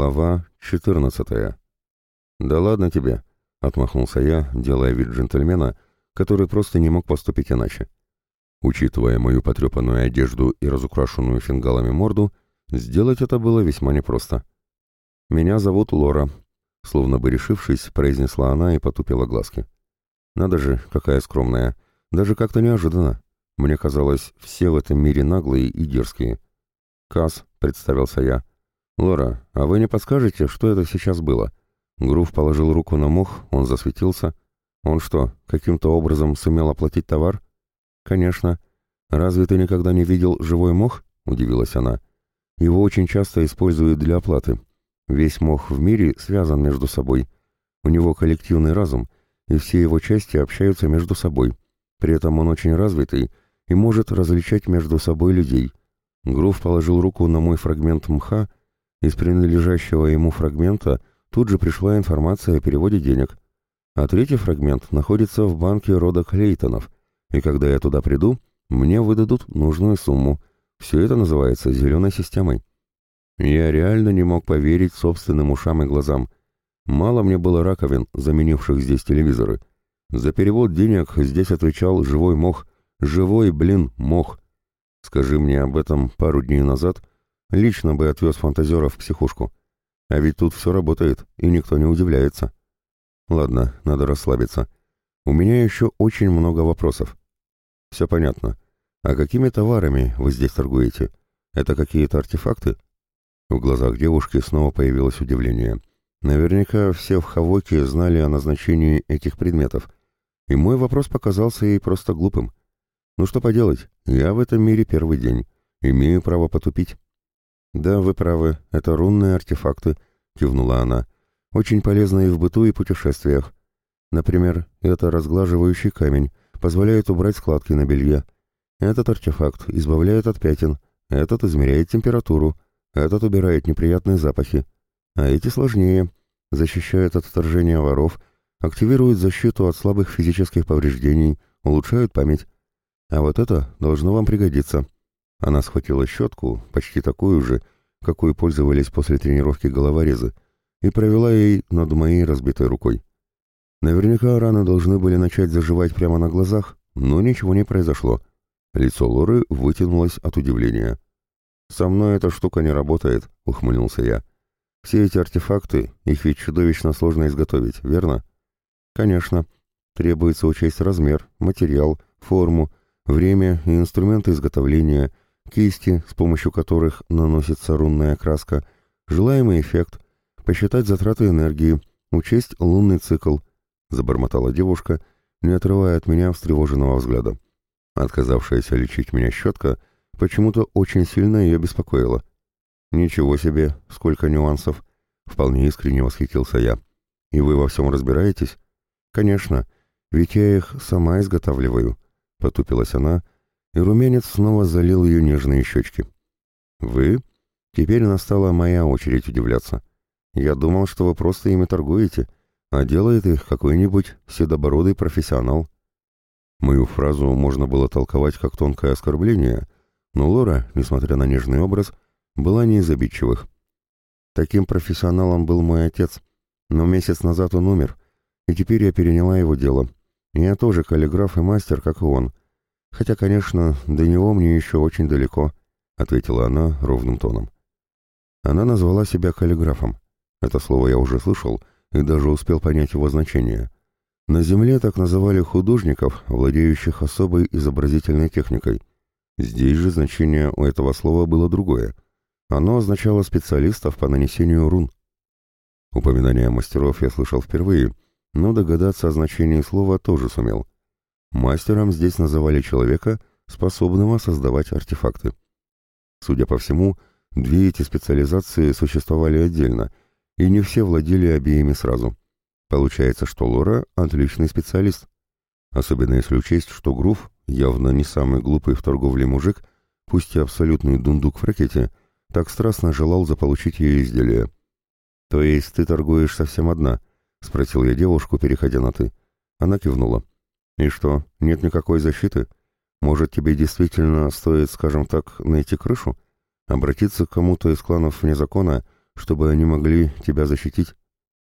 Глава 14. «Да ладно тебе», — отмахнулся я, делая вид джентльмена, который просто не мог поступить иначе. Учитывая мою потрепанную одежду и разукрашенную фингалами морду, сделать это было весьма непросто. «Меня зовут Лора», — словно бы решившись, произнесла она и потупила глазки. «Надо же, какая скромная. Даже как-то неожиданно. Мне казалось, все в этом мире наглые и дерзкие». «Касс», — представился я, — «Лора, а вы не подскажете, что это сейчас было?» Грув положил руку на мох, он засветился. «Он что, каким-то образом сумел оплатить товар?» «Конечно. Разве ты никогда не видел живой мох?» — удивилась она. «Его очень часто используют для оплаты. Весь мох в мире связан между собой. У него коллективный разум, и все его части общаются между собой. При этом он очень развитый и может различать между собой людей». Грув положил руку на мой фрагмент мха, из принадлежащего ему фрагмента тут же пришла информация о переводе денег, а третий фрагмент находится в банке рода Клейтонов, и когда я туда приду, мне выдадут нужную сумму. Все это называется зеленой системой. Я реально не мог поверить собственным ушам и глазам. Мало мне было раковин, заменивших здесь телевизоры. За перевод денег здесь отвечал живой мох. Живой, блин, мох. Скажи мне об этом пару дней назад, Лично бы отвез фантазеров в психушку. А ведь тут все работает, и никто не удивляется. Ладно, надо расслабиться. У меня еще очень много вопросов. Все понятно. А какими товарами вы здесь торгуете? Это какие-то артефакты? В глазах девушки снова появилось удивление. Наверняка все в Хавоке знали о назначении этих предметов. И мой вопрос показался ей просто глупым. Ну что поделать, я в этом мире первый день. Имею право потупить. «Да, вы правы, это рунные артефакты», — кивнула она. «Очень полезные в быту и путешествиях. Например, это разглаживающий камень, позволяет убрать складки на белье. Этот артефакт избавляет от пятен, этот измеряет температуру, этот убирает неприятные запахи. А эти сложнее, защищают от вторжения воров, активируют защиту от слабых физических повреждений, улучшают память. А вот это должно вам пригодиться». Она схватила щетку, почти такую же, какой пользовались после тренировки головорезы, и провела ей над моей разбитой рукой. Наверняка раны должны были начать заживать прямо на глазах, но ничего не произошло. Лицо Лоры вытянулось от удивления. «Со мной эта штука не работает», — ухмыльнулся я. «Все эти артефакты, их ведь чудовищно сложно изготовить, верно?» «Конечно. Требуется учесть размер, материал, форму, время и инструменты изготовления, кисти, с помощью которых наносится рунная краска, желаемый эффект, посчитать затраты энергии, учесть лунный цикл, забормотала девушка, не отрывая от меня встревоженного взгляда. Отказавшаяся лечить меня щетка почему-то очень сильно ее беспокоила. «Ничего себе, сколько нюансов!» — вполне искренне восхитился я. «И вы во всем разбираетесь?» «Конечно, ведь я их сама изготавливаю», — потупилась она, и румянец снова залил ее нежные щечки. «Вы?» Теперь настала моя очередь удивляться. «Я думал, что вы просто ими торгуете, а делает их какой-нибудь седобородый профессионал». Мою фразу можно было толковать как тонкое оскорбление, но Лора, несмотря на нежный образ, была не из обидчивых. Таким профессионалом был мой отец, но месяц назад он умер, и теперь я переняла его дело. Я тоже каллиграф и мастер, как и он, Хотя, конечно, до него мне еще очень далеко, ответила она ровным тоном. Она назвала себя каллиграфом. Это слово я уже слышал и даже успел понять его значение. На Земле так называли художников, владеющих особой изобразительной техникой. Здесь же значение у этого слова было другое. Оно означало специалистов по нанесению рун. Упоминание мастеров я слышал впервые, но догадаться о значении слова тоже сумел. Мастером здесь называли человека, способного создавать артефакты. Судя по всему, две эти специализации существовали отдельно, и не все владели обеими сразу. Получается, что Лора — отличный специалист. Особенно если учесть, что Грув, явно не самый глупый в торговле мужик, пусть и абсолютный дундук в ракете, так страстно желал заполучить ее изделие. «То есть ты торгуешь совсем одна?» — спросил я девушку, переходя на «ты». Она кивнула. «И что, нет никакой защиты? Может, тебе действительно стоит, скажем так, найти крышу? Обратиться к кому-то из кланов вне закона, чтобы они могли тебя защитить?»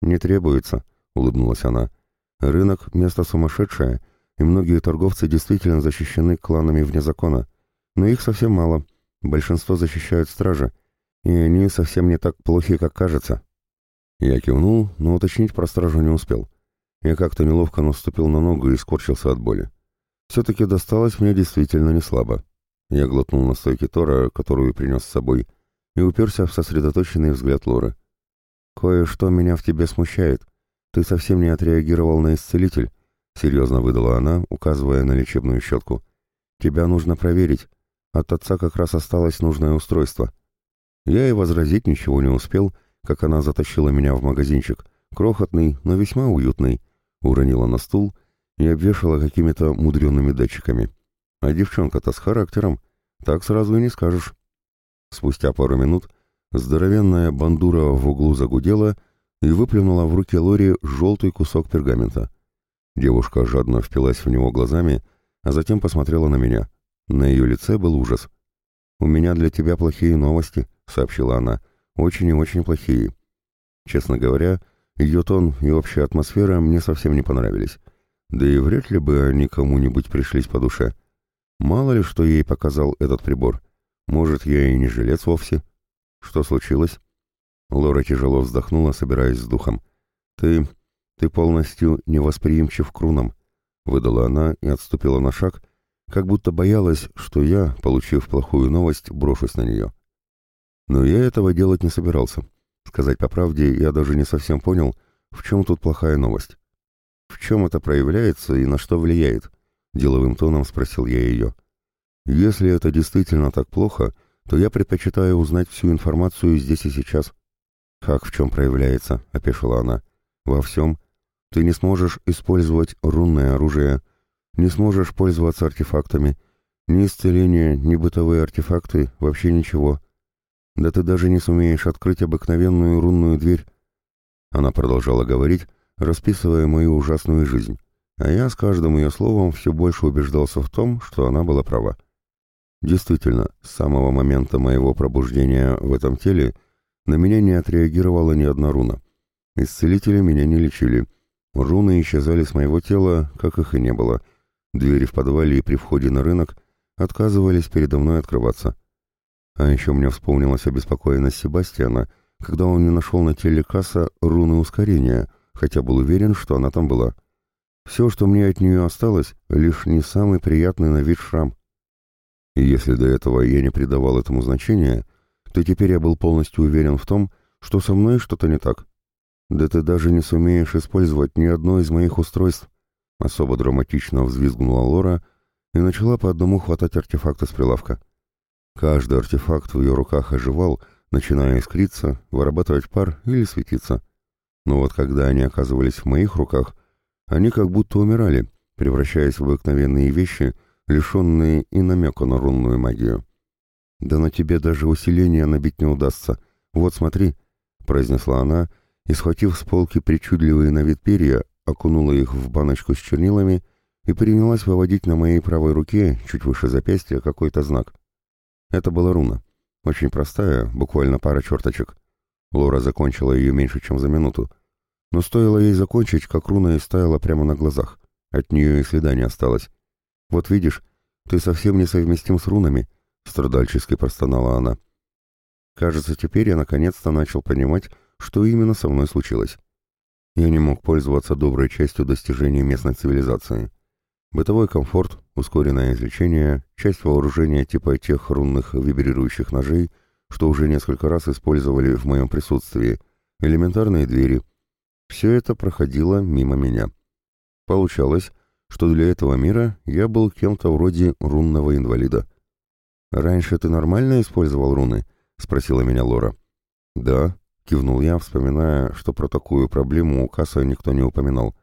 «Не требуется», — улыбнулась она. «Рынок — место сумасшедшее, и многие торговцы действительно защищены кланами вне закона. Но их совсем мало. Большинство защищают стражи, и они совсем не так плохи, как кажется». Я кивнул, но уточнить про стражу не успел. Я как-то неловко наступил на ногу и скорчился от боли. Все-таки досталось мне действительно не слабо. Я глотнул настойки Тора, которую принес с собой, и уперся в сосредоточенный взгляд Лоры. «Кое-что меня в тебе смущает. Ты совсем не отреагировал на исцелитель», — серьезно выдала она, указывая на лечебную щетку. «Тебя нужно проверить. От отца как раз осталось нужное устройство». Я и возразить ничего не успел, как она затащила меня в магазинчик, крохотный, но весьма уютный, уронила на стул и обвешала какими-то мудреными датчиками. А девчонка-то с характером, так сразу и не скажешь. Спустя пару минут здоровенная бандура в углу загудела и выплюнула в руки Лори желтый кусок пергамента. Девушка жадно впилась в него глазами, а затем посмотрела на меня. На ее лице был ужас. «У меня для тебя плохие новости», — сообщила она. «Очень и очень плохие». Честно говоря, ее тон и общая атмосфера мне совсем не понравились. Да и вряд ли бы они кому-нибудь пришлись по душе. Мало ли, что ей показал этот прибор. Может, я и не жилец вовсе. Что случилось? Лора тяжело вздохнула, собираясь с духом. Ты... ты полностью невосприимчив к рунам, выдала она и отступила на шаг, как будто боялась, что я, получив плохую новость, брошусь на нее. Но я этого делать не собирался. Сказать по правде, я даже не совсем понял, в чем тут плохая новость. В чем это проявляется и на что влияет? Деловым тоном спросил я ее. Если это действительно так плохо, то я предпочитаю узнать всю информацию здесь и сейчас. Как в чем проявляется, опешила она. Во всем. Ты не сможешь использовать рунное оружие, не сможешь пользоваться артефактами, ни исцеления, ни бытовые артефакты, вообще ничего. Да ты даже не сумеешь открыть обыкновенную рунную дверь. Она продолжала говорить, расписывая мою ужасную жизнь, а я с каждым ее словом все больше убеждался в том, что она была права. Действительно, с самого момента моего пробуждения в этом теле на меня не отреагировала ни одна руна. Исцелители меня не лечили. Руны исчезали с моего тела, как их и не было. Двери в подвале и при входе на рынок отказывались передо мной открываться. А еще мне вспомнилась обеспокоенность Себастьяна, когда он не нашел на теле касса руны ускорения, хотя был уверен, что она там была. Все, что мне от нее осталось, лишь не самый приятный на вид шрам. И если до этого я не придавал этому значения, то теперь я был полностью уверен в том, что со мной что-то не так. Да ты даже не сумеешь использовать ни одно из моих устройств. Особо драматично взвизгнула Лора и начала по одному хватать артефакты с прилавка. Каждый артефакт в ее руках оживал, начиная искриться, вырабатывать пар или светиться. Но вот когда они оказывались в моих руках, они как будто умирали, превращаясь в обыкновенные вещи, лишенные и намека на рунную магию. «Да на тебе даже усиление набить не удастся. Вот смотри», — произнесла она, и, схватив с полки причудливые на вид перья, окунула их в баночку с чернилами и принялась выводить на моей правой руке, чуть выше запястья, какой-то знак. Это была руна. Очень простая, буквально пара черточек. Лора закончила ее меньше, чем за минуту. Но стоило ей закончить, как руна истаяла прямо на глазах. От нее и следа не осталось. «Вот видишь, ты совсем не совместим с рунами», — страдальчески простонала она. Кажется, теперь я наконец-то начал понимать, что именно со мной случилось. Я не мог пользоваться доброй частью достижений местной цивилизации. Бытовой комфорт, ускоренное излечение, часть вооружения типа тех рунных вибрирующих ножей, что уже несколько раз использовали в моем присутствии, элементарные двери. Все это проходило мимо меня. Получалось, что для этого мира я был кем-то вроде рунного инвалида. «Раньше ты нормально использовал руны?» — спросила меня Лора. «Да», — кивнул я, вспоминая, что про такую проблему у Касса никто не упоминал.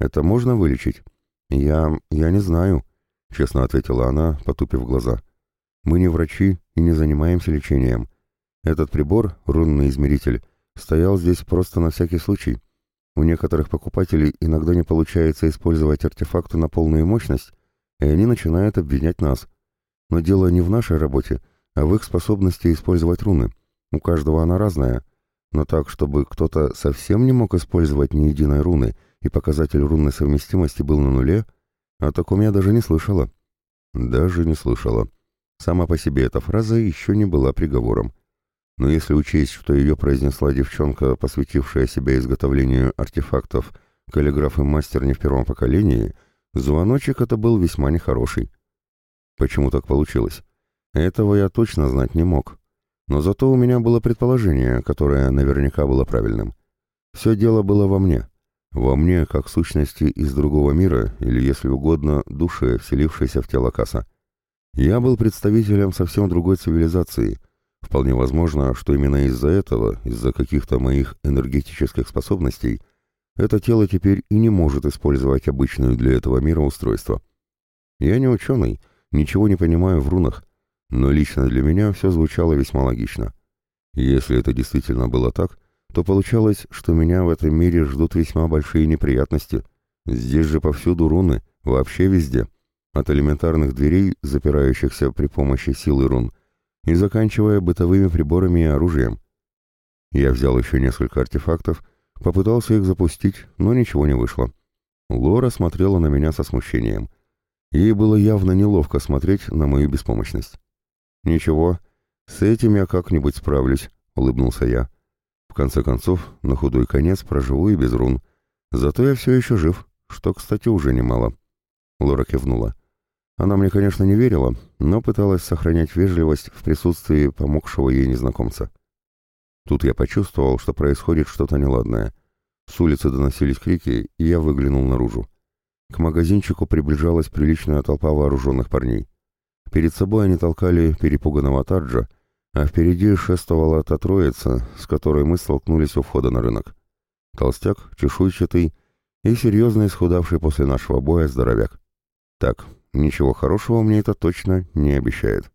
«Это можно вылечить?» «Я... я не знаю», — честно ответила она, потупив глаза. «Мы не врачи и не занимаемся лечением. Этот прибор, рунный измеритель, стоял здесь просто на всякий случай. У некоторых покупателей иногда не получается использовать артефакты на полную мощность, и они начинают обвинять нас. Но дело не в нашей работе, а в их способности использовать руны. У каждого она разная. но так, чтобы кто-то совсем не мог использовать ни единой руны, и показатель рунной совместимости был на нуле, о таком я даже не слышала. Даже не слышала. Сама по себе эта фраза еще не была приговором. Но если учесть, что ее произнесла девчонка, посвятившая себя изготовлению артефактов, каллиграф и мастер не в первом поколении, звоночек это был весьма нехороший. Почему так получилось? Этого я точно знать не мог. Но зато у меня было предположение, которое наверняка было правильным. Все дело было во мне. Во мне, как сущности из другого мира, или, если угодно, души, вселившейся в тело Касса. Я был представителем совсем другой цивилизации. Вполне возможно, что именно из-за этого, из-за каких-то моих энергетических способностей, это тело теперь и не может использовать обычную для этого мира устройство. Я не ученый, ничего не понимаю в рунах, но лично для меня все звучало весьма логично. Если это действительно было так, то получалось, что меня в этом мире ждут весьма большие неприятности. Здесь же повсюду руны, вообще везде. От элементарных дверей, запирающихся при помощи силы рун, и заканчивая бытовыми приборами и оружием. Я взял еще несколько артефактов, попытался их запустить, но ничего не вышло. Лора смотрела на меня со смущением. Ей было явно неловко смотреть на мою беспомощность. «Ничего, с этим я как-нибудь справлюсь», — улыбнулся я. «В конце концов, на худой конец проживу и без рун. Зато я все еще жив, что, кстати, уже немало». Лора кивнула. Она мне, конечно, не верила, но пыталась сохранять вежливость в присутствии помогшего ей незнакомца. Тут я почувствовал, что происходит что-то неладное. С улицы доносились крики, и я выглянул наружу. К магазинчику приближалась приличная толпа вооруженных парней. Перед собой они толкали перепуганного Таджа, а впереди шествовала та троица, с которой мы столкнулись у входа на рынок. Толстяк, чешуйчатый и серьезно исхудавший после нашего боя здоровяк. Так, ничего хорошего мне это точно не обещает.